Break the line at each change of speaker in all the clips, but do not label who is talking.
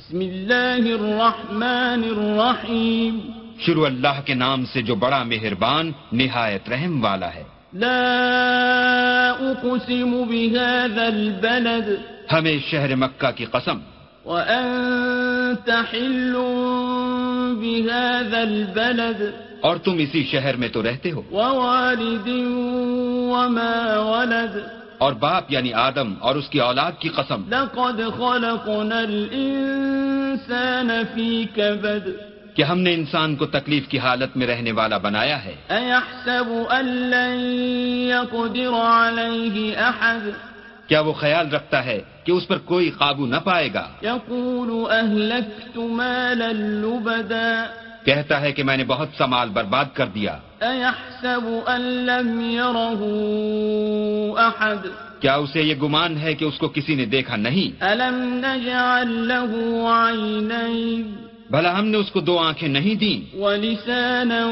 بسم اللہ الرحمن الرحیم۔
شروع اللہ کے نام سے جو بڑا مہربان نہایت رحم والا ہے۔
لا اقسم بهذا البلد۔
ہمیں شہر مکہ کی قسم۔
وانت حل بهذا البلد۔
اور تم اسی شہر میں تو رہتے ہو۔
ووالد وما ولد۔
اور باپ یعنی آدم اور اس کی اولاد کی قسم۔
لقد خلقنا الانسان في كبد۔
کہ ہم نے انسان کو تکلیف کی حالت میں رہنے والا بنایا ہے۔
ايحسب ان لن يقدر عليه احد۔
کیا وہ خیال رکھتا ہے کہ اس پر کوئی قابو نہ پائے گا؟
يقول اهلكت مالا لبدا۔
کہتا ہے کہ میں نے بہت سا مال برباد کر دیا۔
ايحسب ان لم يره احد
کیا اسے یہ گمان ہے کہ اس کو کسی نے دیکھا نہیں؟
الم نجعل له عينين؟
بھلا ہم نے اس کو دو آنکھیں نہیں دیں۔
ولسانا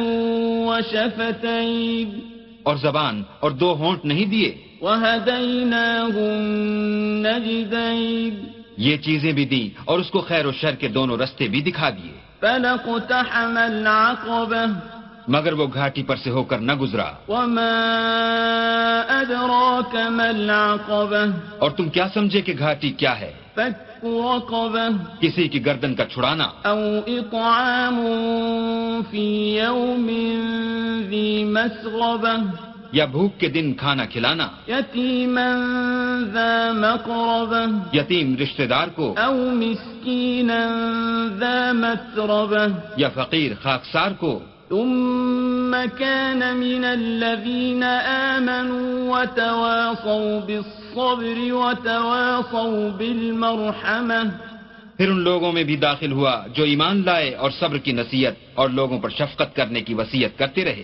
وشفتين؟
اور زبان اور دو ہونٹ نہیں دیے۔
وهديناه النجدين
یہ چیزیں بھی دیں اور اس کو خیر و شر کے دونوں رستے بھی دکھا دیے۔
فلقتحم العقبة
مگر وہ گھاٹی پر سے ہو کر نہ گزرا۔
وما ما العقبة
اور تم کیا سمجھے کہ گھاٹی کیا ہے؟
فك رقبة
کسی کی گردن کا چھڑانا۔
أو إطعام في يوم ذي مسغبة
یا بھوک کے دن کھانا کھلانا
يتيما ذا مقربة
یتیم رشتہ دار کو
أو مسكينا ذا متربة
یا فقیر خاکسار کو۔
ثم كان من الذين آمنوا وتواصوا بالصبر وتواصوا بالمرحمة
پھر ان لوگوں میں بھی داخل ہوا جو ایمان لائے اور صبر کی نصیحت اور لوگوں پر شفقت کرنے کی وصیت کرتے رہے۔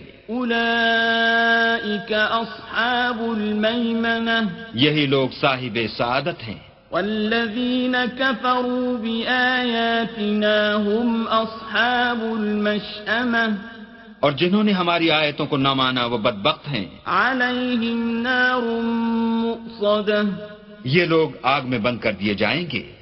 الميمنة
یہی لوگ صاحب سعادت ہیں۔
والذين كفروا بآياتنا هم أصحاب المشأمة
اور جنہوں نے ہماری آیتوں کو نہ مانا وہ بدبخت ہیں۔
عليهم نار مؤصدة
یہ لوگ آگ میں بند کر دیے جائیں گے۔